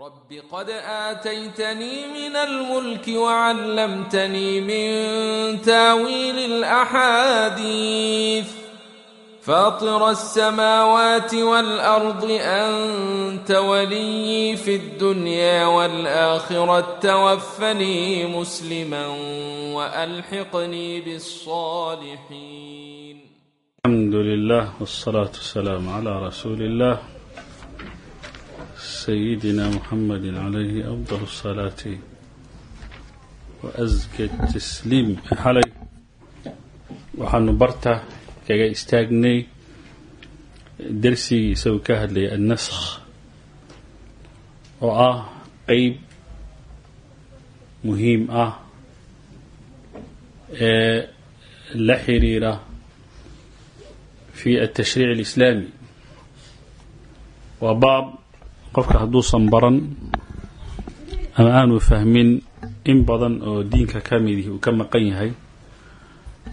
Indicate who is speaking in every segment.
Speaker 1: رب قد آتيتني من الملك وعلمتني من تاويل الأحاديث فاطر السماوات والأرض أنت ولي في الدنيا والآخرة توفني مسلما وألحقني بالصالحين
Speaker 2: الحمد لله والصلاة والسلام على رسول الله سيدنا محمد عليه أفضل الصلاة وأزكى التسليم xalay waxaanu barta kaga istaagnay dersigii isagoo ka hadlayay annasakh oo ah qeyb muhiim ah ee la xiriira fi altashriic alislaami waa baab qofka hadduusan baran ama aanu fahmin in badan oo diinka ka midih uu ka maqan yahay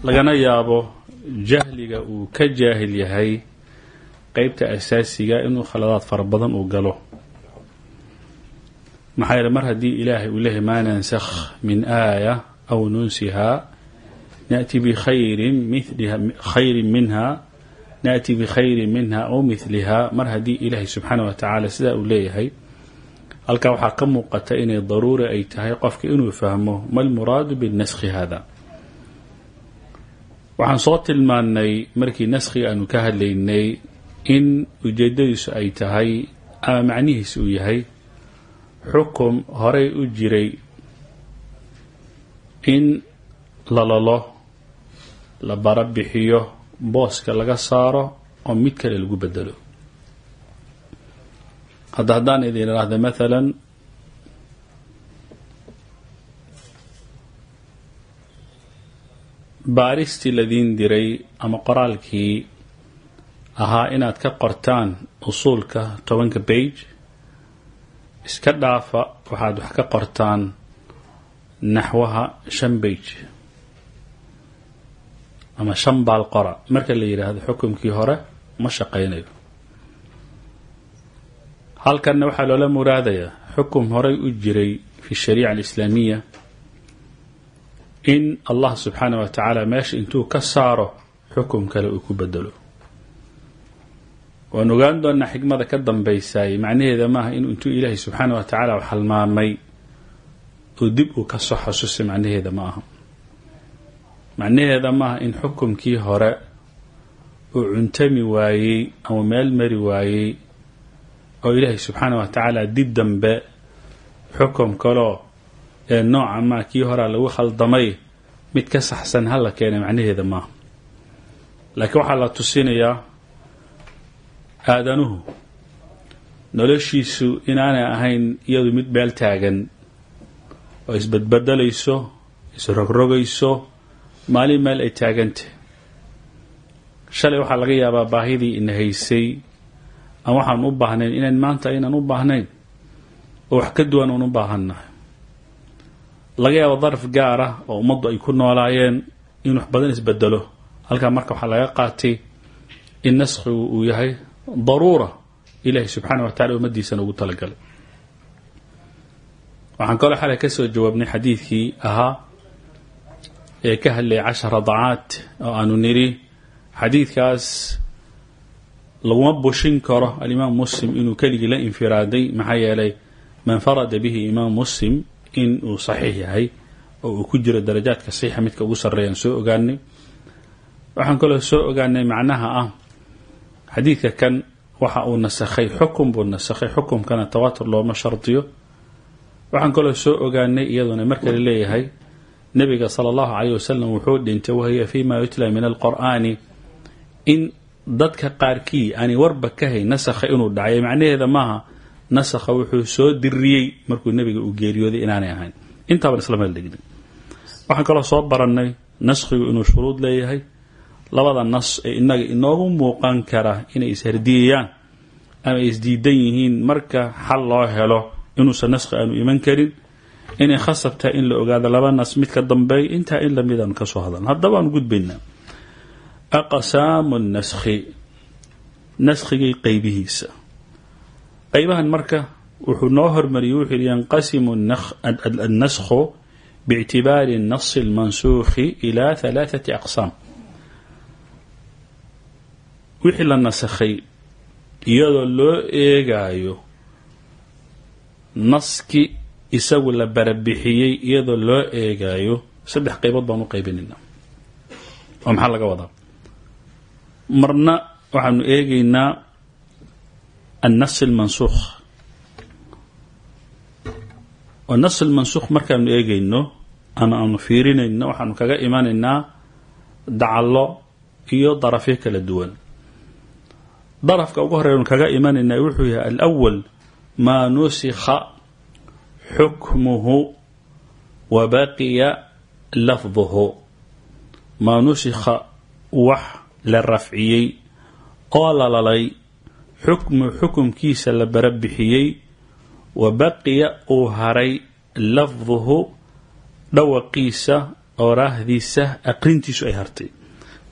Speaker 2: lagana yaabo jahliga uu ka jaahil yahay qeybta asaasiga inuu khaladaad fara badan uu galo. Maxaa yeele mar haddii ilaahay uu leeyahay maa nansakh min aaya aw nunsihaa naأti bikhayrin miliha khayrin minha naأti bikhayri minha aw miliha mar haddii ilaahay subxaana wa tacaala sidaa uu leeyahay halkaa waxaa ka muuqata inay daruuri ay tahay qofka inuu fahmo ma lmuraadu binaskhi hada waxaan soo tilmaannay markii naskhiga aanu ka hadlaynay in ujeedadiisu ay tahay ama macnihiis uu yahay xukum horay u jiray in la lalo la booska laga saaro oo mid kale lagu bedelo. Hadda haddaan idin idhaahda maalan baaristii ladiin diray ama qoraalkii ahaa inaad ka qortaan usuulka tobanka bage iska dhaafa waxaad wax ka qortaan naxwaha shan bage ama shan baal qora. Marka la yidhaahdo xukumkii hore ma shaqaynayo. Halkanna waxaa loola muraadayaa xukum horay u jiray fi shariica alislaamiya in allah subxaana wa tacaala meesha intuu ka saaro xukum kale uu ku bedelo. Waan ogaan doonaa xikmada ka dambaysaay macnaheeda maaha inuu intuu ilaahay subxaana wa tacaala halmaamay oo dib uu ka soo xasuusay macnaheeda ma aha macnaheeda maaha in xukumkii hore uu cuntami waayey ama meel mari waayey oo ilaahay subxaana wa tacaala dib dambe xukum kaloo ee nooca maa kii horaa lagu khaldamay mid ka saxsan hala keenay macnaheeda maaha. Laakiin waxaa la tusinayaa aadanuhu noloshiisu inaanay ahayn iyadu mid meel taagan oo isbadbedelayso isrogrogayso maalin meel ay taagantah shalay waxaa laga yaabaa baahidii ina haysay. Waxaan u baahnayn inayn maanta aynaan u baahnayn oo wax ka duwan uun u baahannahay laga yaabo daraf gaar ah oo ummaddu ay ku noolaayeen in wax badan isbedelo halkaa marka waxaa laga qaatay in naskhigu uu yahay daruura ilaahay subxaana wa tacala ummaddiisana ugu talagalay. Waxaan kaloo xalay ka soo jawaabnay xadiidkii ahaa ee ka hadlayay cashara dacaad oo aanu nidhi xadiidkaas laguma bushin karo alimaam muslim inuu keligii la infiraaday maxaa yeelay man farada bihi imaam muslim in uu saxiix yahay oo uu ku jiro darajaadka saxiixa midka ugu sarreeyaan soo ogaanay. Waxaan kaloo soo ogaanay macnaha ah xadiidka kan waxa uu nasakhay xukum buu nasakhay xukumkana tawaatur looma shardiyo. Waxaan kaloo soo ogaanay iyaduna marka la leeyahay nebiga sala allahu caleyh wasalam wuxuu dhintay wahiya fi ma yutla min alqur'aani. In dadka qaarkii aanay warba ka hayn nasakha inuu dhacay. Macnaheeda maaha nasakha wuxuu soo diriyey markuu nebiga uu geeriyooday inaanay ahayn. Intaaban isla meel waxaan kaloo soo barannay naskhigu inuu shuruud leeyahay. Labada nas ee inaga inoogu muuqan kara inay ishardiyayaan ama isdiidan yihiin marka xal loo helo inuusan naskhi aanu iman karin inay khasabtahay in la ogaado laba nas mid ka dambeey intaa in lamidaan ka soo hadalno hadaba aan gudbaynaa aqsaamu naskhi. Naskhigai qaybihiisa. Qaybahan marka wuxuu noo hormariyey wuxuu yihi yanqasimu annaskhu bictibaari nasi اlmansuukhi ila halaaثati aqsaam. Wixii la nasakhay iyadoo loo eegaayo naski isagu la barabixiyey iyadoo loo eegaayo saddex qaybood baan u qaybinayna. Oo maxaa laga wadaa? Marna waxaanu eegaynaa annas almansuukh oo nas almansuukh markaanu eegayno ama aanu fiirinayno waxaanu kaga imanaynaa dacallo iyo darafyo kala duwan. Darafka ugu horeanu kaga imanaynaa wuxuu yahay alأwal maa nusikha xukmuhu wa baqiya lafduhu maa nusikha wax la rafciyey oo lalalay xukmu xukumkiisa la barabixiyey wa baqiya uu haray lafduhu dhawaqiisa oraahdiisa aqrintiisu ay hartay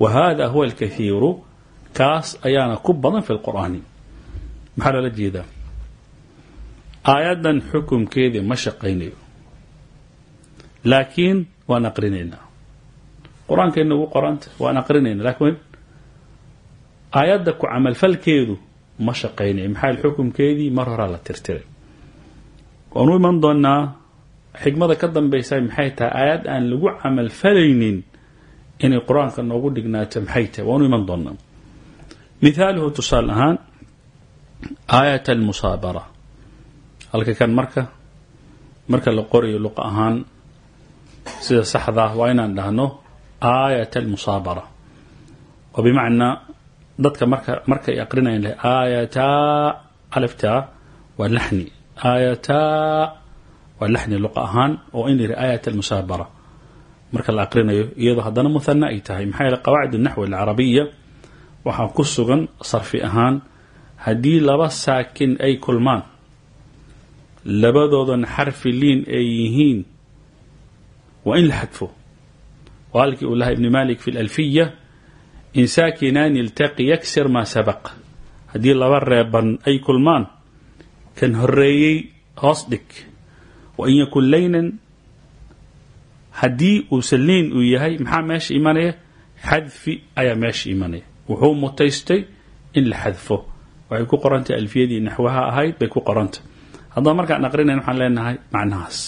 Speaker 2: wa hada huwa alkahiiru kaas ayaana ku badan fi lqur'aani maxaa loola jeedaa aayaddan xukumkeedii ma shaqaynayo. Laakiin waan aqrinaynaa. Qur'aankeenna ugu qoranta waan aqrinayna laakiin aayadda ku camalfalkeedu ma shaqaynayo. Maxaa xukumkeedii mar horaa la tirtiray. Waanu iman doonaa xikmada ka dambaysa maxay tahay aayad aan lagu camalfalaynin inay qur'aanka noogu dhignaato maxay tahay? Waanu iman doonaa mithaaluhu tusaale ahaan aayat almusaabara halka kan marka marka la qorayo luqa ahaan sida saxda ah waa inaan dhahno aayat almusaabara oo bimacnaa dadka marka markay aqrinayan lahay aayataa aliftaa waa laxni. Aayataa waa laxni luqa ahaan oo in la yihi aayat almusaabara marka la aqrinayo iyadoo haddana muhana ay tahay maxaa yeele qawaacid naxwi alcarabiya waxaa ku sugan sarfi ahaan haddii laba saakin ay kulmaan labadoodan xarfi liin ay yihiin waa in la xadfo. Waa halkii uu lahaa ibni malik fi lalfiya in saakinaani iltaqi yaksir maa sabaq. Haddii laba reeban ay kulmaan kan horeeyey hoos dhig. Wa in yakun laynan haddii uusan liin uu yahay maxaa meesha imanaya? Xadfi ayaa meesha imanaya. Wuxuu mutaystay in la xadfo. Waxay ku qorantay alfiyadii naxwaha ahayd bay ku qorantay haddaba markaan aqrinayn waxaan leenahay macnahaas.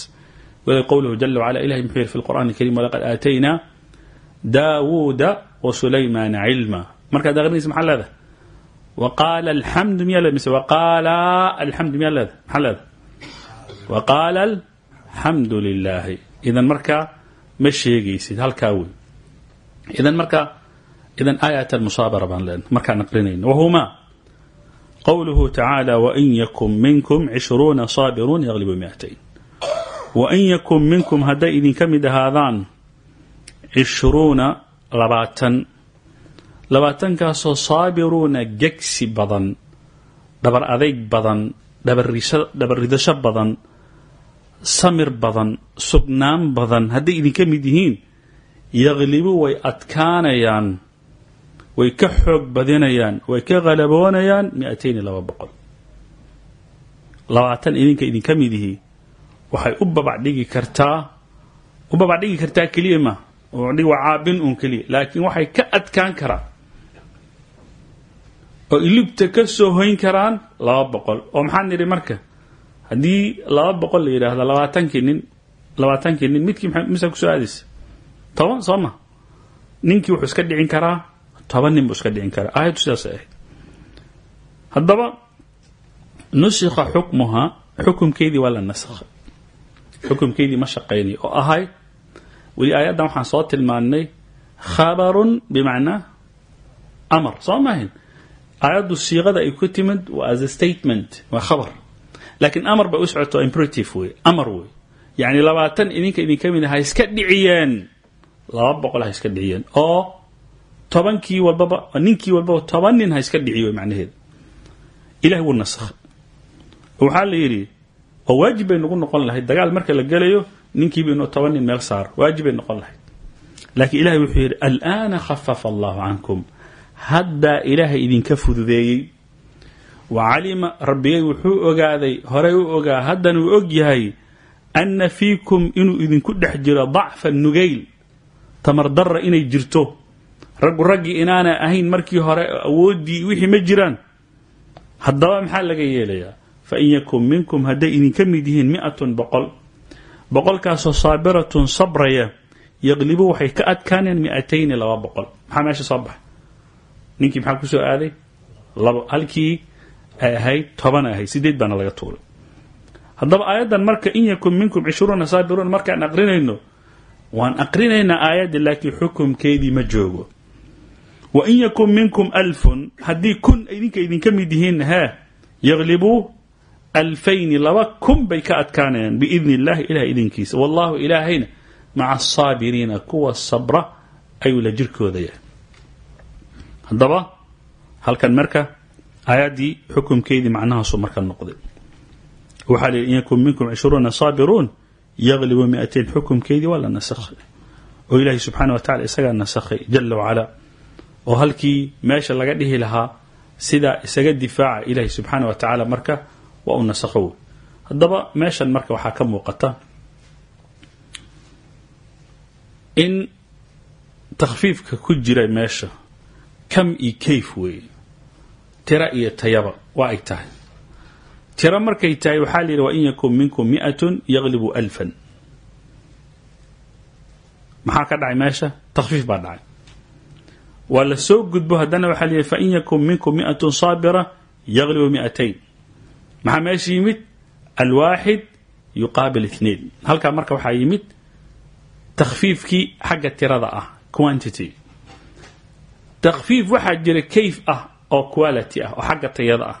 Speaker 2: Wada qowluhu jala wacala ilahi muxuu yihi fi lqur'ani alkarim walaqad aataynaa daawuuda wa sulaymaana cilma. Markaad aqrinaysa maxaa leedahay? Wa qaala alxamdu miyaa leedahay? Mise wa qaala alxamdu miyaa leedahay? Maxaa leedahay? Wa qaala alxamdu lilaahi idan markaa ma sheegaysid halkaa wey. Idan markaa idan aayat almusaabara baan leenahay markaan aqrinayno wahuma qowluhu tacaala wain yakun minkum cishruuna saabiruun yaglibu miatayn wain yakun minkum hadday idinka mid ahaadaan cishruuna labaatan labaatankaasoo saabiruuna gegsi badan dhabar adayg badan dhabarridasho badan samir badan sugnaan badan hadday idinka mid yihiin yaglibu way adkaanayaan way ka xoog badinayaan way ka halaboonayaan miatayni laba boqol. Labaatan idinka idinka mid yihi waxay u babacdhigi kartaa u babacdhigi kartaa keliya ma waa caabin un keliya laakiin waxay ka adkaan karaan. Oo ilibta ka soo hoyn karaan laba boqol. Oo maxaa nidhi marka haddii laba boqol la yidhaahdo labaatankii nin labaatankii nin midkii mise ku soo aadaysa? Toban soo ma? Ninkii wuxuu iska dhicin karaa toban nin buu iska dhicin karaa. Aayaddu sidaasay ahayd. Haddaba nusikha xukmuha xukumkeedii waa ma shaqaynay oo ahayd weli aayaddan waxaan soo tilmaannay khabarun bimacnaa amar. Soo maahayn aayaddu siiqada ay ku timid waa as a statement waa khabar. Laakiin amar bay u socoto imperative wey amar wey yacni labaatan idinka idinka mid ha iska dhiciyeen. Laba boqol ha iska dhiciyeen. Oo tobankii walbaba ninkii walbaba toban nin ha iska dhiciyo macnaheeda ilahi wuu nasakhay waxaa la yidhi oo waajib bay nagu noqon lahayd. Dagaal marka la gelayo ninkiiba inuu toban nin meel saaro. Waajib bay noqon lahayd. Laakiin ilahay wuxuu yidhi alaana khafafa allahu cankum haddaa ilaahay idinka fududeeyey wa calima rabbigay wuxuu ogaaday horey u ogaa haddana uu og yahay anna fiikum inuu idinku dhex jiro dacfa nugayl tamardarra inay jirto raggu raggii inaana ahayn markii hore awooddii wixii ma jiraan. Haddaba maxaa laga yeelayaa? Fa in yakun minkum hadday idinka mid yihiin mi'atun boqol. Boqolkaasoo saabiratun sabraya yaqlibu waxay ka adkaaneen mi'atayni laba boqol. Maxaa meesha soo baxay? Ninkii maxaa ku soo aaday? Labo halkii ay ahayd toban ay ahayd sideed laga tuuray. Haddaba aayaddan marka in yakun minkum cishruuna saabiruun markaan aqrinayno waan aqrinaynaa aayadda laakiin xukumkeedii ma joogo wa in yakun minkum alfun haddii kun idinka idinka mid yihiin hee yaglibuu alfayni laba kun bay ka adkaanayaan biidni illahi ilaah idinkiisa. Wallahu ilaahayna maca asaabiriina kuwa sabra ayuu la jirkooda yahay haddaba halkan marka aayaddii xukumkeedii macnahaasu marka noqday. Waxaa lihi in yakun minkum cishruuna saabiruun yaglibu miatain xukumkeedii waa la nasakhay. Oo ilaahay subxaana wa tacala isagaa nasakhay jala wacalaa oo halkii meesha laga dhihi lahaa sidaa isaga difaaca ilaahay subxaana wa tacaala marka waa u nasakho wey haddaba meeshan marka waxaa ka muuqata in takhfiifka ku jira meesha kam iyo kayf weeye. Tira iyo tayaba waa ay tahay. Tiro markay tahay waxaa la yidhi wa in yakun minkum mi'atun yaglibu alfan. Maxaa ka dhacay meesha? Takhfiif baa dhacay waa la soo gudbo haddana waxaa la yidhi fa in yakun minkum mi'atun saabira yaglibu mi'atayn maxaa meesha yimid alwaaxid yuqaabil اثnain halkaa marka waxaa yimid takhfiifkii xagga tirada ah quantity takhfiif waxaa jira kayf ah oo quality ah oo xagga tayada ah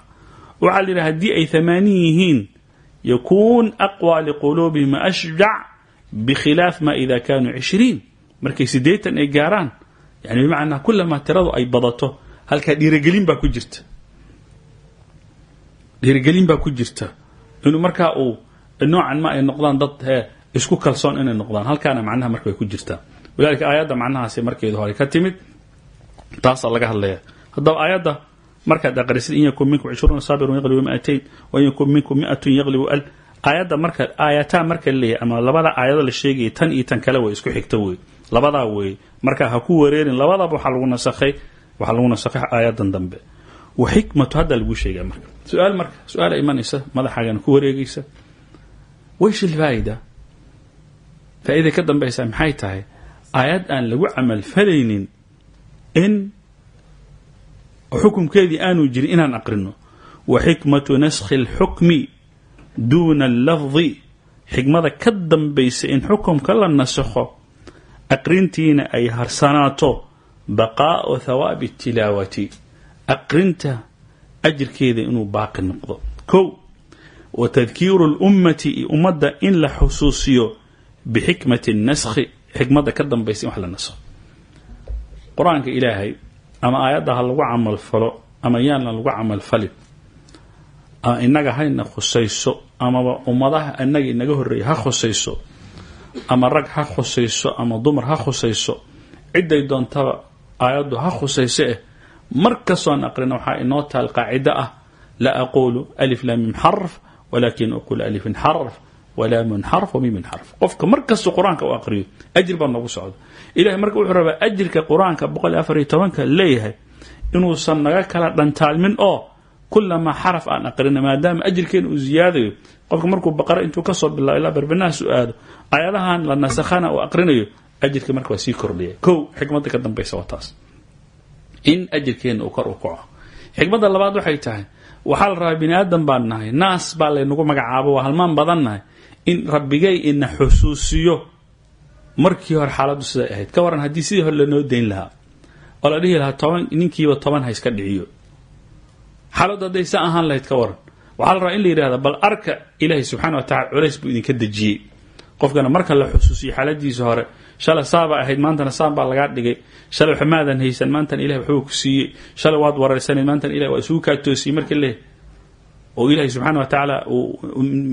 Speaker 2: waxaa la yidhi haddii ay hamaanin yihiin yakuun aqwى liquluubihim ashjac bkhilaaf ma ida kanuu cishriin markay sideetan ay gaaraan yani bimacnaa kulamaa tiradu ay badato halkaa dhiirigelin baa ku jirta. Dhiirigelin baa ku jirta. Inuu markaa uu noocan ma ay noqdaan dad isku kalsoon inay noqdaan halkaana macnaha marka way ku jirtaa walidalika aayadda macnahaasi markeedu hore ka timid taasaa laga hadlaya. Haddaba aayadda markaad aqrisid in yakun minkum cishruuna saabirun yaglibu mi'atayn wa in minkum mi'atun yaglibu al aayadda marka aayataa marka la leeyahay ama labada aayado la sheegaya tan iyo tan kale way isku xigta wey labadaa wey marka ha ku wareerin labadaba waxaa lagu nasakhay waxaa lagu nasakhay aayadan dambe. Wa xikmatu hadda lagu sheegaa marka. Su'aal marka su'aala imanaysa ku wareegaysa. Waysh ilfaa'ida faa'iida ka dambaysa maxay tahay? Aayad aan lagu camal falaynin in xukumkeedii aanu jirin inaan aqrino. Wa xikmatu naskhi اlxukmi duuna allafdi. Xikmada ka dambaysa in xukumka la nasakho aqrintiina ay harsanaato baqaa'u hawaabi tilaawati. Aqrinta ajirkeeda inuu baaqi noqdo. Kow wa tadkiiru اlummati iyo ummadda in la xusuusiyo bixikmati naskhi xikmadda ka dambaysa in wax la naskho qur'aanka ilaahay ama aayadda ha lagu camal falo ama yaanna lagu camal falin ama inaga hayna khusayso amaba ummadaha inaga inaga horreeya ha khusayso ama rag ha khusayso ama dumar ha khusayso ciday doontaba aayaddu ha khusayso eh. Mar kastoon aqrina waxaa inoo taal qaacido ah la aqulu alif lamim xarf walakin aqulu alifin xarf walaamun xarf wamimin xarf. Qofka mar kastoo qur'aanka u aqriyo ajir baa noogu socda ilahay marka wuxuu rabaa ajirka qur'aanka boqol iyo afar iyo inuusan naga kala dhantaalmin oo kulamaa xaraf aan aqrina maadaama ajirkeena uu ziyaadayo. Qofka markuu baqara intuu ka soo bilaabo ilaa barbanaas u aado aayadahan la nasakhana uu aqrinayo ajirka marka waa sii kordhaya kow xikmadda ka dambaysa waa taas. In ajirkeena uu kor u kaco. Xikmadda labaad waxay tahay waxaa la rabaa bini aadan baan nahay naas baa laynagu magacaabo waa halmaan badan nahay in rabbigay ina xusuusiyo. Markii hore xaaladdu siday ahayd. Ka waran haddii sidii hore lanoo dayn lahaa oo la dhihi lahaa toban ninkiiba toban ha iska dhiciyo xaaladdu hadday ahaan lahayd ka waran. Waxaa la rabaa in la yidhahda bal arka ilaahay subxana wa tacala culays buu idinka dejiyey. Qofkana marka la xusuusiyo xaaladiisa hore shalay saabaa ahayd maantana saab baa lagaa dhigay. Shalay maadan haysan maantana ilahay waxbuu ku siiyey. Shalay waad wareersanayd maantana ilahay waa isugu kaa toosiyey marka leh oo ilaahay subxaana wa tacaala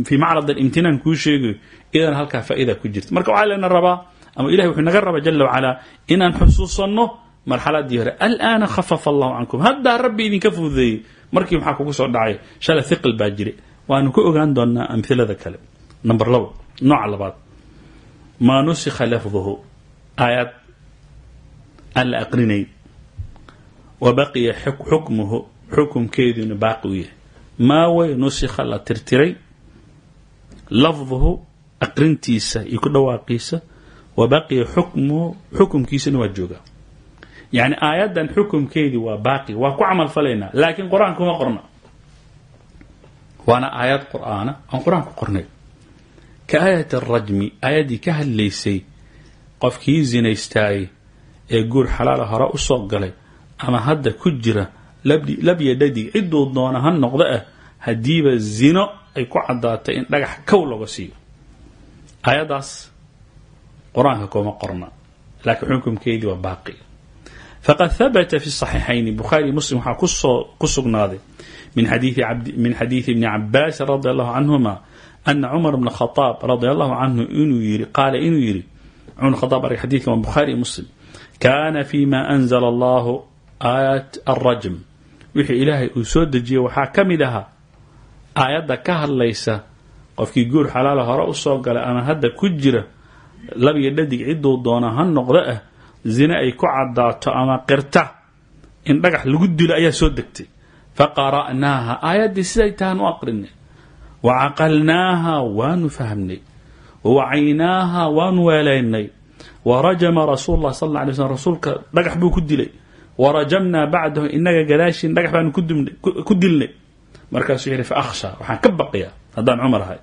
Speaker 2: fii macrad alimtinaan kuu sheegayo idan halkaa faa'iida ku jirta. Marka waxaa lena rabaa ama ilahay wuxuu naga rabaa jala wacalaa inaan xusuusanno marxaladii hore. Alaana khafafa allahu cankum. Haddaa rabbi idinka fududeeyey markii maxaa kugu soo dhacay shalay hiql baa jira waanu ku ogaan doonaa amhilada kale. Number labo nooca labaad. Maa nusikha lafduhu aayad aan la aqrinayn. Wa baqiya xukmuhu xukumkeediina baaqi u yahay. Maa way la tirtiray? Lafduhu aqrintiisa iyo ku dhawaaqiisa. Wa baqiya xukmuhu xukumkiisana waa joogaa yacni aayaddan xukumkeedii waa baaqi waa ku camal falaynaa laakiin qur'aanka uma qorna. Waana aayad qur'aana aan qur'aanku qornay. Ka aayat arajmi aayaddii ka hadlaysay qofkii zinaystaayey ee guur xalaala hore u soo galay ama hadda ku jira labya dhadig cidduu doona ha noqdo ah haddiiba zino ay ku caddaatay in dhagax kow laga siiyo. Aayaddaas qur'aanka kuma qorna laakiin xukumkeedii waa baaqi faqad habata fi صaxiixayni bukhaari muslim waxaa ku soo ku sugnaaday min xadiiثi ibni cabaasi radi allahu canhuma ana cumar bna khaaab radi allahu canhu inuu yiri qaala inuu yidhi cumar khaaab arg xadidkan waa bukhaari muslim kana fima anzla allahu aayat alrajm wixii ilaahay uu soo dejiyey waxaa ka mid ahaa aayadda ka hadlaysa qofkii guur xalaala hore u soo galay ama hadda ku jira labiyo dhadig cidduu doona ha noqdo ah zine ay ku caddaato ama qirta in dhagax lagu dilo ayaa soo degtay. Faqara'naaha aayaddii siday tahan u aqrinay. Wa caqalnaaha waanu fahmnay. Wawacaynaaha waanu weelaynay warajama rasuul lah sal alay slm rasuulka dhagax buu ku dilay. Warajamnaa bacdahu inaga gadaashiin dhagax baanu ku dilnay. Markaasuu yihi faakhsha waxaan ka baqiyaa haddaan cumar ahay.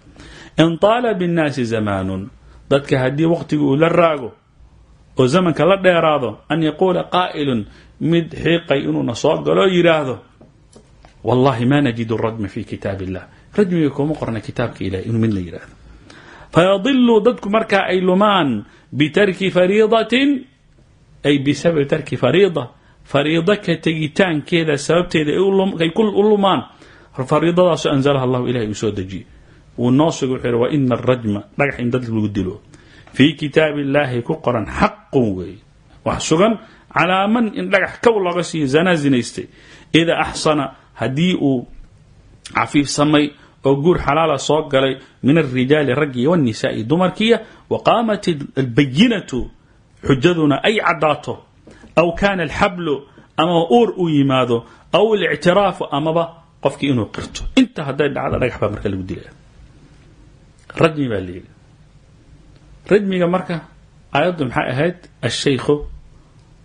Speaker 2: In taala binnaasi zamaanun dadka haddii waqtiga uu la raago oo zamanka la dheeraado an yaquula qaa'ilun mid xiiqay inuuna soo galoo yidhaahdo wallahi ma najidu rajma fi kitaab illah rajmiga kuma qorna kitaabka ilahi inuu mid la yidhaahdo. Fayadiluu dadku markaa ay lumaan bitarki fariidatin ay bisababi tarki fariida. Fariido ka tegitaankeeda sababteeda ay u lumaan. Fariidadaasoo anzalaha allahu ilahay uu soo dejiyey wuu noo suga wuxuu yhi wa ina arajma dhagax in dad lagu dilo fii kitaabi illaahi ku qoran xaqun weeye wax sugan calaa man in dhagax kow looga siiyo zanaa zinaystay. Idaa axsana haddii uu cafiifsamay oo guur xalaala soo galay min alrijaali raggiiyo wاnnisaai dumarkiya wa qaamat albayinatu xujaduna ay caddaato. Aw kaana alxablu ama uur uu yimaado aw alictiraafu amaba qofkii inuu qirto. Inta hadday dhacdo dhagax baa marka lagu dilaya rajmiga marka aayaddu maxay ahayd ashaykhu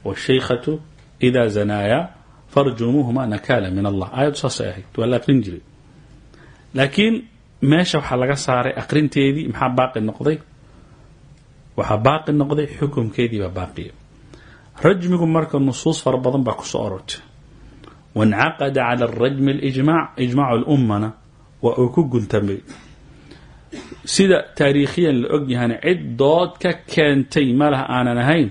Speaker 2: washaykhatu idaa zanaayaa farjumuhuma nakala min allah. Aayaddu saasay ahayd waa la aqrin jiray. Meesha waxaa laga saaray aqrinteedii maxaa baaqi noqday? Waxaa baaqi noqday xukumkeediibaa baaqiya rajmigu marka nusuus fara badan baa ku soo orortay waاncaqada cala rajmi اlijmac ijmacu lummana waa uu ku guntamay sida taariikhiyan la og yahana cid dood ka keentay malaha aanan ahayn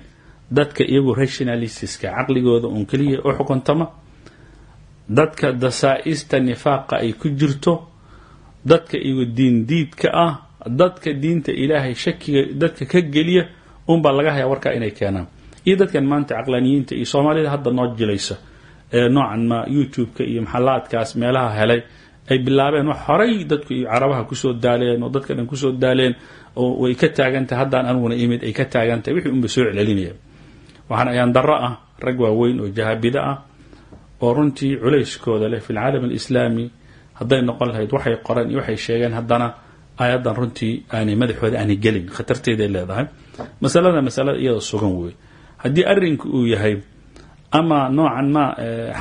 Speaker 2: dadka iyagu rationalistiska caqligooda uun keliya u xukuntama. Dadka dasaa-ista nifaaqa ay ku jirto dadka iyagu diindiidka ah dadka diinta ilaahay shakiga dadka ka geliya unbaa laga hayaa warkaa inay keenaan. Iyo dadkan maanta caqlaaniyiinta iyo soomaalida hadda noo jilaysa ee noocan ma youtube-ka iyo maxalaadkaas meelaha helay ay bilaabeen wax horay dadku carabaha ku soo daaleen oo dadka dhan ku soo daaleen oo way ka taagantahay haddaan aniguna imid ay ka taagantahay wixii unba soo celcelinaya waxaan ayaan darro ah rag waaweyn oo jahabida ah oo runtii culayskooda leh fi lcaalam alislaami hadday noqon lahayd waxay qoran iyo waxay sheegeen haddana aayaddan runtii aanay madaxooda aanay gelin. Khatarteeday leedahay. Masalada masalada iyada sugan wey haddii arrinku uu yahay ama noocan ma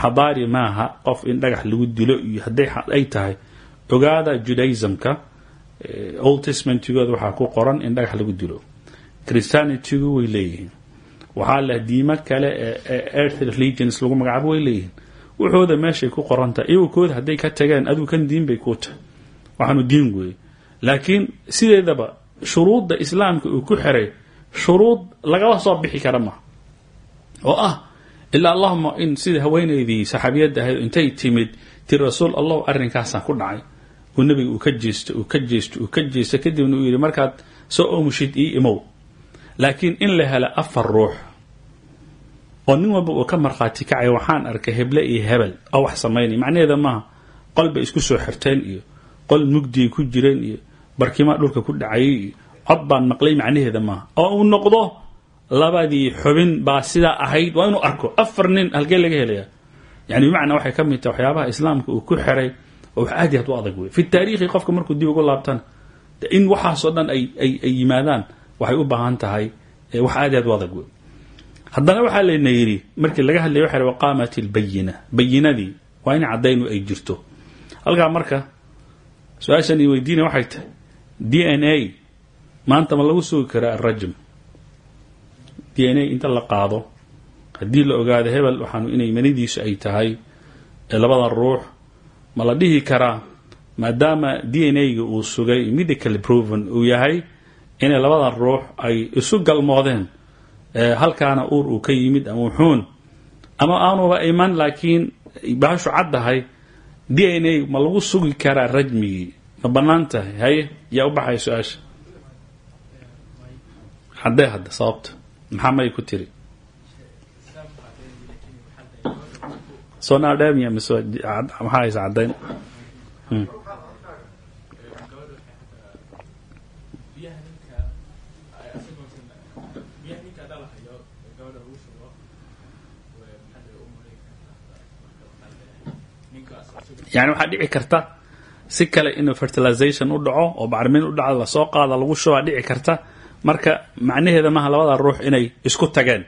Speaker 2: xadaari maaha qof in dhagax lagu dilo iyo hadday ay tahay. Ogaada judaismka old testamentgooda waxaa ku qoran in dhagax lagu dilo. Christianitygu way leeyihiin. Waxaa leh diimo kale ee earth religions lagu magacaabo way leeyihiin. Wuxooda meeshay ku qorantahay iyagu kooda hadday ka tageen adigu kan diin bay kuu tahay waxaanu diin weeye laakiin sideedaba shuruudda islaamka uu ku xiray shuruud lagaba soo bixi kara maha oo ah ilaa allahuma in sida haweenaydii saxaabiyadda ahayd intay timid ti rasuul allahu arrinkaasaan ku dhacay. Uu nebiga uu ka jeesto uu ka jeesto uu ka jeesto kadibna uu yidhi markaad soo omushid ii imow. Laakiin in la helo afar ruux oo nin walba uu ka markhaati kacaya waxaan arkay heble iyo hebel oo wax samaynaya macnaheeda maaha qol bay isku soo xirteen iyo qol mugdiay ku jireen iyo barkimaa dhulka ku dhacayay iyo cod baan maqlay macnaheeda maaha oo uu noqdo labadii xubin baa sidaa ahayd waa inuu arko afar nin halkee laga helaya yani bimacnaa waxay ka mid tahay waxyaabaha islaamka uu ku xiray oo wax aad iyo aad u adag wey fi taariikhi qofka markuu dib ugu laabtana in waxaasoo dhan ay ay yimaadaan waxay u baahan tahay wax aad iyo aad u adag wey haddana waxaa layna yidhi markii laga hadlaya waxa waqaamat albayina bayinadii waa in caddaynu ay jirto. Halkaa marka su'aashan i weydiinaya waxay tahay d n a maanta ma lagu sugi karaa arajm d inta la qaado. Haddii la ogaado hebel waxaanu inay manidiisu ay tahay labada ruux. Ma la dhihi karaa maadaama d n a-ga uu sugay medical proven uu yahay inay labada ruux ay isu galmoodeen halkaana uur uu ka yimid ama wuxuun ama aanuba iman laakiin bahashu caddahay d n a ma lagu sugi karaa rajmigii. Ma bannaan tahay haye yaa u baxaya su'aasha? Hadda sababta maxaa may ku tiri? Sonademia mise maxaa haysa caddayn? Yani waxaa dhici karta si kale inuu fertilization u dhaco oo bacrimin u dhaco la soo qaada lagu shubaa dhici karta marka macnaheeda maaha labada ruux inay isku tageen.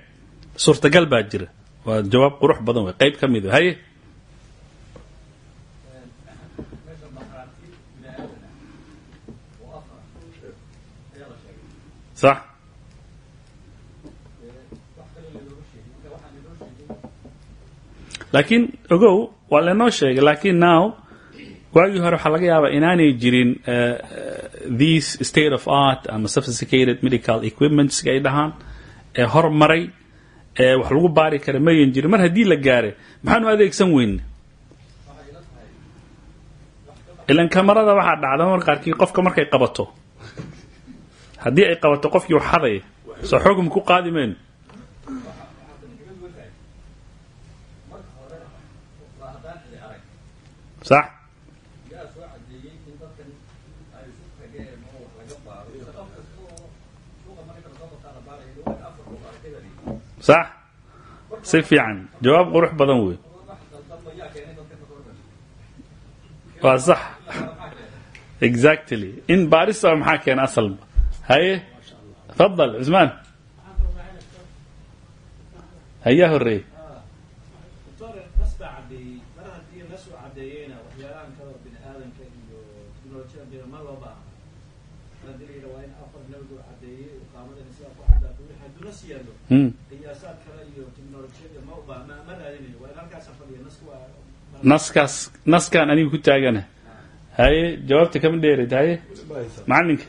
Speaker 2: Suurtagal baa jira. Waa jawaab qurux badan wey qayb ka mid haye sax. Laakiin ogow waa lainoo sheegay. Lakiin now waagii hore waxaa laga yaabaa inaanay jirin these state of art ama sophisticated medical equipmentska ay dhahaan ee hormaray ee wax lagu baari kara mayan jirin. Mar haddii la gaare maxaanu adeegsan weyne ilan kamarada waxaa dhacda mar qaarkii qofka markay qabato. Haddii ay qabato qofkii wax hadaya soo xugum ku qaadi mayno sax si fiican. Jawaab qurux badan wey waa sax. Exactly. In baarista maxaa keena asalba haye? Fadal cusmaan hayaa horeey naskaas naskaan aniga ku taagana? Haye jawaabta kama dheerid haye? Macalinka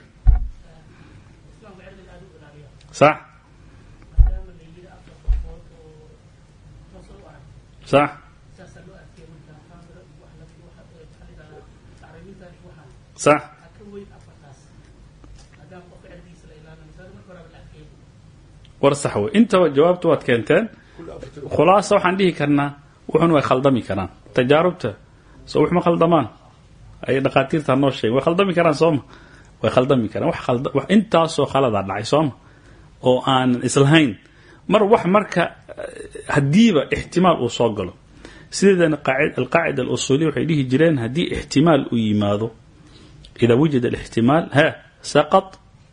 Speaker 2: sax. Sax. Sax. War sax wey intaba jawaabta waad keenteen khulaasa waxaan dhihi karnaa wuxun way khaldami karaan tajaarubta. Soo wax ma khaldamaan ay dhakhaatiirta noo sheegen way khaldami karaan sooma way khaldami karaan. Wax intaasoo khaladaa dhacay sooma oo aanan islahayn. Mar wax marka haddiiba ixtimaal uu soo galo. Sideedana alqaacida alusuuliya waxay dhihi jireen haddii ixtimaal uu yimaado idaa wujida alixtimaal ha saqad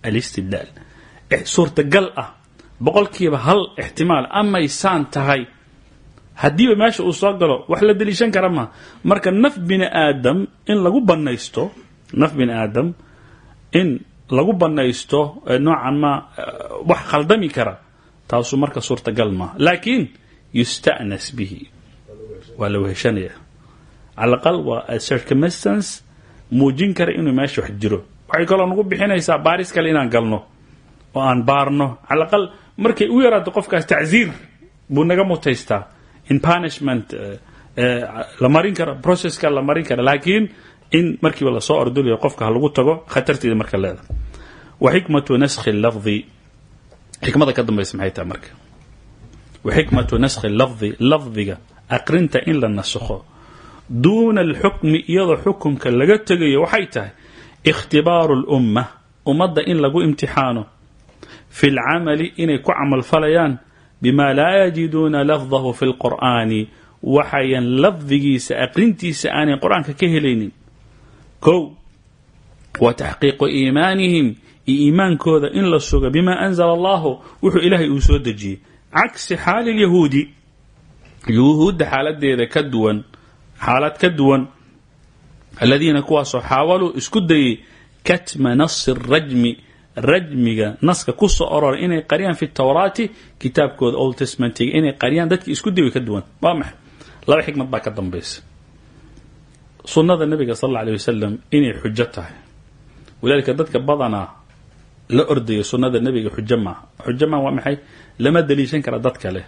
Speaker 2: alistidlaal suurtagal ah. Boqolkiiba hal ixtimaal amaysaan tahay haddiiba meesha uu soo galo wax la deliishan kara maa marka naf bini aadam in lagu banaysto naf bini aadam in lagu banaysto noocan ma wax khaldami kara taasu marka suurtagal maaha laakiin yusta'nas bihi. Waa la weheshanaya aqal waa circumstance muujin kara inuu meesha wax jiro. Waxay kaloo nagu bixinaysaa baaris kale inaan galno oo aan baarno. Cala aqal markay u yaraato qofkaas tacziir buu naga mutaystaa in punishment la marin karo processka la marin kara. Laakiin in markiiba la soo ordulayo qofka ha lagu tago khatarteeda marka leeda wa xikmatu naskhi lafdi xikmada ka dambaysa maxay marka? Wa xikmatu naskhi lafdi lafdiga aqrinta in la nasakho. Duuna alxukmi iyadoo xukumka laga tegayo waxay tahay ikhtibaaru lumma ummadda in lagu imtixaano. Fi lcamali inay ku camalfalayaan bima laa yajiduuna lafdahu fi lqur'aani waxayan lafdigiisa aqrintiisa aanay qur'aanka ka helaynin. Kow wa taxqiiqu iimaanihim iyo iimaankooda in la suga bima anzala allahu wuxuu ilaahay uu soo dejiyey. Cagsi xaali lyahuudi yuhuudda xaaladeeda ka duwan xaalad ka duwan aladiina kuwaasoo xaawaluu isku dayay katma nasi rajmi rajmiga naska ku soo orora inay qariyaan fi tawraati kitaabkooda old testmentiga inay qariyaan dadkii isku dayi ka duwan. Waa maxay? Laba xikmad baa ka dambaysa. Sunnada nabiga sal alla alay inay xujo tahay. Walaalika dadka badanaa la ordaya sunnada nebiga xujo maaha waa maxay? Lama daliishan kara dad kale.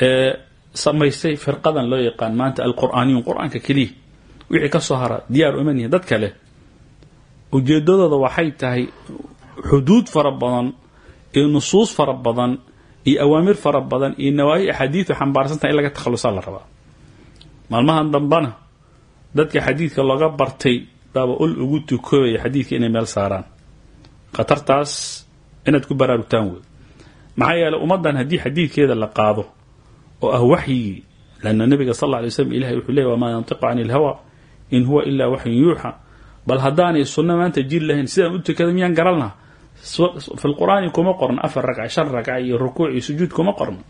Speaker 2: Ee samaystay firqadan loo yaqaan maanta alqur'aaniyun qur'aanka keliya. Wixii ka soo hara diyaar uman yihiin dad kale. Ujeedadooda waxay tahay xuduud fara badan iyo nusuus fara badan iyo awaamir fara badan iyo nawaahi axaadiidu xambaarsantaha in laga takhalusaa la rabaa. Maalmahan dambana dadka xadiidka looga bartay baaba ul ugu tukobaya xadiidka inay meel saaraan. Khatartaas inaad ku baraarugtaan wey maxaa yeeley ummaddan haddii xadiidkeeda la qaado oo ah waxyigii lanna nabiga sal alla alay slam ilahay wuxuu leeyay wamaa yantiqu cani ilhawa in huwa ilaa waxyun yuuxa. Bal haddaanay sunno maanta jiri lahayn sidaan u tukada miyaan garan laha fi lqur'aani kuma qorno afar ragca shan ragca iyo rukuuc iyo sujuud kuma qorno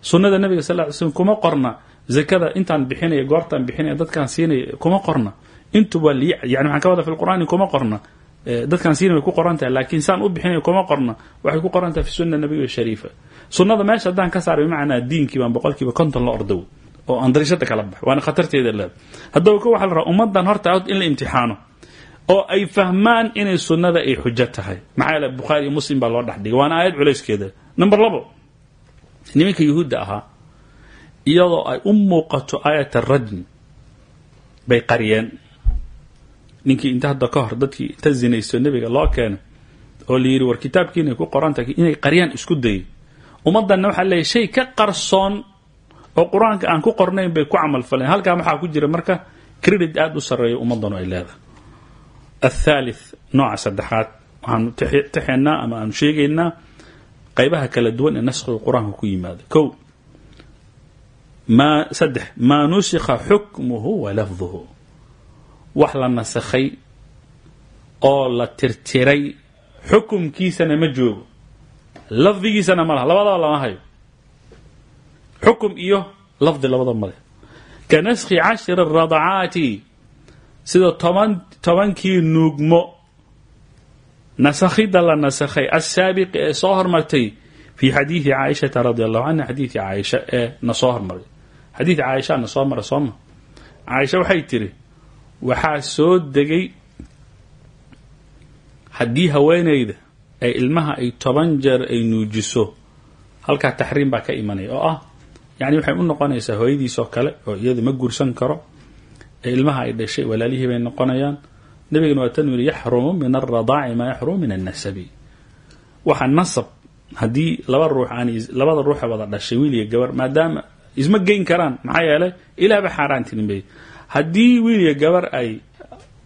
Speaker 2: sunnada nabiga sal ly slm kuma qorna zakada intaan bixinaya goortaan bixinaya dadkaan siinaya kuma qorna. Intuba yani waxaan ka wada fi lqur'aani kuma qorna. Dadkaan siinaya way ku qoran laakiin saan u bixinaya kuma qorna. Waxay ku qoran fi sunna nabiga shariifa. Sunnada meesha haddaan ka saara bimacnaa diinkii baan boqolkiiba konton la ordow oo aan kala baxo waana khatarteeda leeda haddaba ka waxa la rabaa ummaddan horta in la imtixaano oo ay fahmaan inay sunnada ay xujo tahay. Maxaa bukhaari iyo muslim baa loo dhex dhigay. Waana aayad culayskeeda number labo. Nimanka yuhuudda ahaa iyadoo ay u muuqato aayat arajm bay qariyeen. Ninkii inta hadda ka hor dadkii inta zinaysto nebiga loo keenay oo la war kitaabkiinay ku qorantahay inay qaryaan isku dayay. Ummaddanna waxaa leeyahy shay ka qarsoon oo qur'aanka aan ku qornayn bay ku camal faleen. Halkaa waxaa ku jira marka credit aada u sarreeya ummaddanu ay leedahay athaalith nooca saddexaad waxaanu taxeennaa ama aanu sheegaynaa qaybaha kala duwan ee naskhiga qur'aanka ku yimaada kow maa saddex maa nusikha xukmuhu wa lafduhu wax la nasakhay oo la tirtiray xukumkiisana ma joogo lafdigiisana ma laha labadaba lama hayo xukum iyo lafdi labadaba male ka naskhi cashri radacaati sida toban tobankii nuugmo. Nasakhida la nasakhay. Asaabiqi ee soo hormartay fi xadiidi caaishata radi allahu canha xadiidkii caaisha ee na soo hormaray. Xadiid caaisha na soo sooma caaisha waxay tiri waxaa soo degay haddii haweenayda ay ilmaha ay toban jeer ay nuujiso. Halkaa taxriim baa ka imanaya. Oo ah yani waxay u noqonaysaa hooyadiisoo kale oo iyada ma guursan karo. ee ilmaha ay dhashay walaalihii bay noqonayaan. Nabigana waa tan yiri yaxrumu min alradaaci maa yaxrumu min annasabi. Waxa nasab haddii laba ruux aan labada ruuxa wada dhashay wiil iyo gabar maadaama isma geyn karaan maxaa yeelay ilaahba xaaraantinimey haddii wiil iyo gabar ay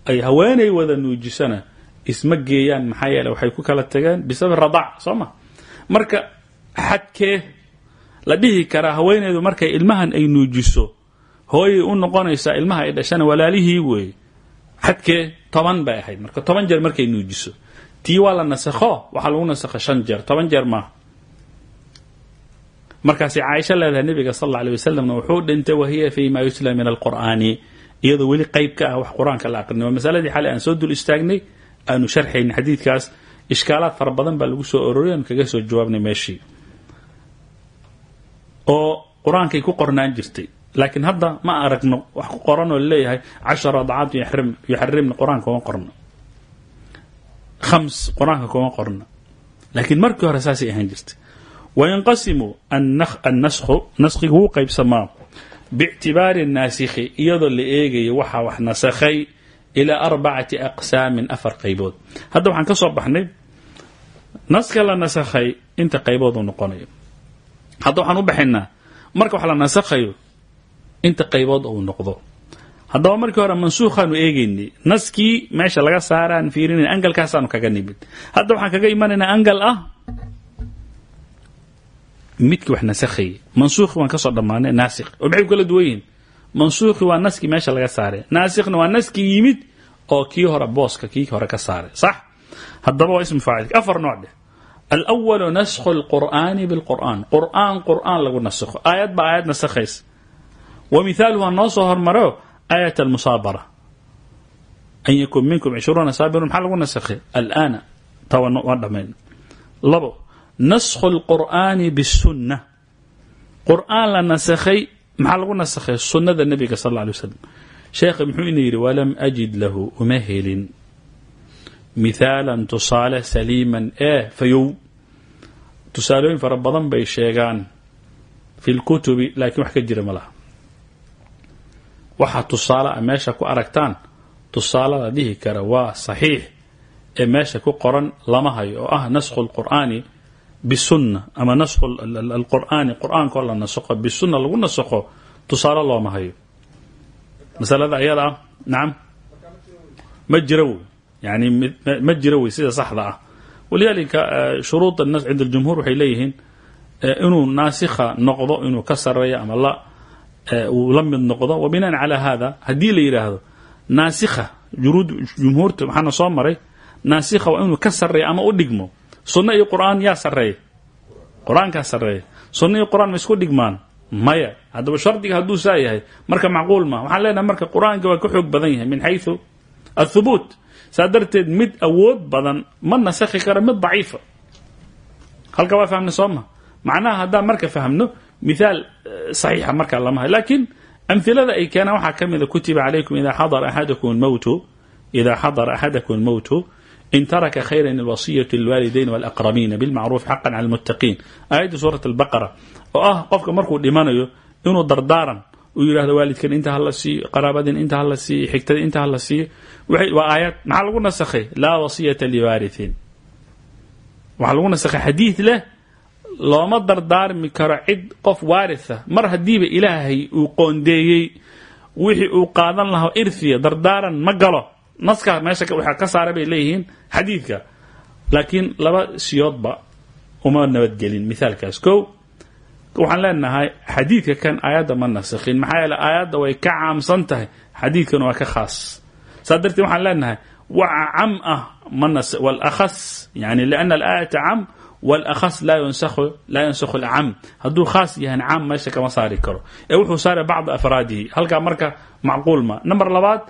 Speaker 2: ay haweenay wada nuujisana isma geeyaan maxaa yeele waxay ku kala tageen bisabab radaac soo ma? Marka xadkee la dhihi karaa haweeneydu markay ilmahan ay nuujiso hooyay u noqonaysaa ilmaha ay dhashana walaalihii weeye xadkee toban bay ahayd. Marka toban jeer markay nuujiso. Tii waa la nasakho waxaa lagu nasakha shan jeer. Toban jeer maaha markaasay caaisho leedahay nabiga sal alla alay wuxuu dhintay wahiya fi ma yutla min alqur'aani. Iyadoo weli qayb ka ah wax qur'aanka la aqrinay. Waa masaladii xalay aan soo dul istaagnay aanu sharxayna xadiidkaas. Ishkaalaad fara badan baa lagu soo ororiyay aanu kaga soo jawaabnay meeshii. Oo qur'aankay ku qornaan jirtay laakiin hadda ma aragno wax ku qoran oo la leeyahay cashara dacaat yuxarimna qur'aanka kuma qorno. Khams qur'aanka kuma qorno. Laakiin markii hore saasay ahaan jirtay. Wayanqasimu annasku naskigu wuu qaybsamaa. Biictibaari naasikhi iyadoo la eegayo waxaa wax nasakhay ilaa arbacati aqsaamin afar qaybood. Hadda waxaan ka soo baxnay naska la nasakhay inta qaybood uu noqonayo. Hadda waxaan u baxaynaa marka wax la nasakhayo inta qaybood uu noqdo. Haddaba markii hore mansuukhaanu eegaynay naskii meesha laga saaraan fiirinayna angalkaasaanu kaga nimid. Hadda waxaan kaga imanaynaa angal ah. Midkii wax nasakhayay mansuukhi waan ka soo dhammaanay naasikh oo maxay kala duwan yihiin mansuukhi waa naskii meesha laga saaray. Naasikhna waa naskii yimid oo kii hore booska kii hore ka saaray. Sax? Haddaba waa ismu faacilka. Afar nooc dheh. Alwalu naskhu lqur'aani bilqur'aan. Qur'aan qur'aan lagu nasakho. Aayad ba aayad wa mithaalu waa noo soo hormaro? Aayat almusaabara. An yakun minkum cishruuna saabirun. Maxaa lagu nasakhay? Alaana. Taa waa dhammayn labo naskhu alqur'aani bisunna qur'aan la nasakhay maxaa lagu nasakhay? Sunnada nebiga sal alla alay wasalam sheekha muxuu ina yidhi walam ajid lahu uma helin. Mithaalan tusaale saliiman ee fayow. Tusaalooyin fara badan bay sheegaan. Fi lkutubi laakiin wax ka jira ma waxaa tusaale a meesha ku aragtaan tusaale la dhihi kara waa saxiix ee meesha ku qoran lama hayo oo ah naskhu lqur'aani bisunna ama naskhu alqur'aani qur'aankoo la nasakho bisunna lagu nasakho tusaale looma hayo. Masalada ayada ah nacam ma jira yani ma sida saxda ah. Walidalika shuruud nas cinda aljumhuur waxay leeyihiin inuu naasikha noqdo inuu ka sareeyo ama la uu la mid noqdo. Wa binaan calaa hada haddii la yidhaahdo naasikha juruud jumhuurta waxaana soo maray naasikha waa inuu ka sareeyo ama u dhigmo. Sunno iyo qur'aan yaa sareeya qur'aankaa sareeya sunno iyo qur'aan ma isku dhigmaan? Maya. Haddaba shardiga hadduu saa yahay marka macquul ma waxaan leenahay marka qur'aanka waa ka xoog badan yahay min xayثu athubuut saa darteed mid awood badan ma nasakhi karo mid daciifa. Halka waa fahmna soo ma. Macnaha haddaan marka fahmno mithaal saxiixa markaa lama hay lakiin amhilada ay keenaan waxaa ka mida kutiba calaykum ida xadara axadakum lmowtu ida xadara axadakum almowtu in taraka khayra alwasiyatu lilwaalidayn walaqrabiina bilmacruuf xaqan cala almuttaqiin aayadda suurat albaqara oo ah qofka markuu dhimanayo inuu dardaaran uu yidhahdo waalidkan inta hala siiyo qaraabadin inta hala siiyo xigtada inta hala siiyo waa aayad maxaa lagu nasakhay? Laa wasiyata liwaarihin waxaa lagu nasakhay xadiid leh looma dardaarmi karo cid qof waaritha mar haddiiba ilaahay uu qoondeeyey wixii uu qaadan lahaa irfiya dardaaran ma galo. Naskaa meesha waxaa ka saara bay leeyihiin xadiidka. Laakiin laba siyoodba uma nabadgelin. Mithaalkaas ko waxaan leenahay xadiidka kan aayadda ma nasakhin maxaa yeele aayadda way ka caamsan tahay. Xadiidkan waa ka khaas. Saa darteed waxaan leenahay waxa cam ah ma nas walakhas yani liana alaayata cam walakhas laa yunsakhu alcam hadduu khaas yahan cam meesha kama saari karo. Ee wuxuu saaray bacda afraadihi. Halkaa marka macquul ma. Number labaad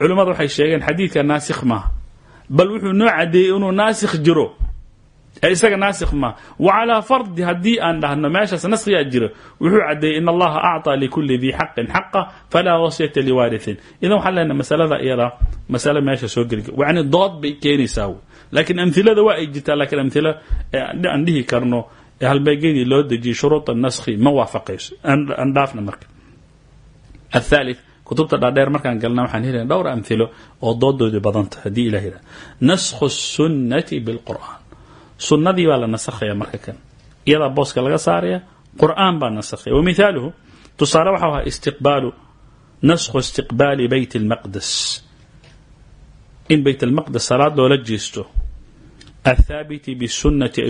Speaker 2: culimmadu waxay sheegeen xadiidka naasikh maaha bal wuxuu noo cadeeyey inuu naasikh jiro. Ee isaga naasikh ma. Wa calaa fardi haddii aan dhahno meeshaas naskhiyaa jiro wuxuu cadeeyey in allaha acطaa likuli dii xaqin xaqa falaa wasiyata liwaarihin idan waxaan leenahay masalada iyada masale meesha soo geli yani dood bay keenaysaa laakiin amhilada waa ay jirtaa lakiin amhilo aan dhihi karno halbeegyadii loo dejiyey shuruud naskhi ma waafaqayso. Aan dhaafna marka. Athalith kutubta dhaadheer markaan galna waxaan helaya dhowr amhilo oo doodoodii badanta haddii ilah yidhaha naskhu sunnati bilqur'aan. Sunnadii baa la nasakhaya marka kan. Iyadaa booska laga saaraya qur'aan baa nasakhaya wa tusaale waxau ahaa istiqbaalu naskhu istiqbaali bayt اlmaqdes in bayt almaqdes salaad loola jeesto athaabiti bisunnati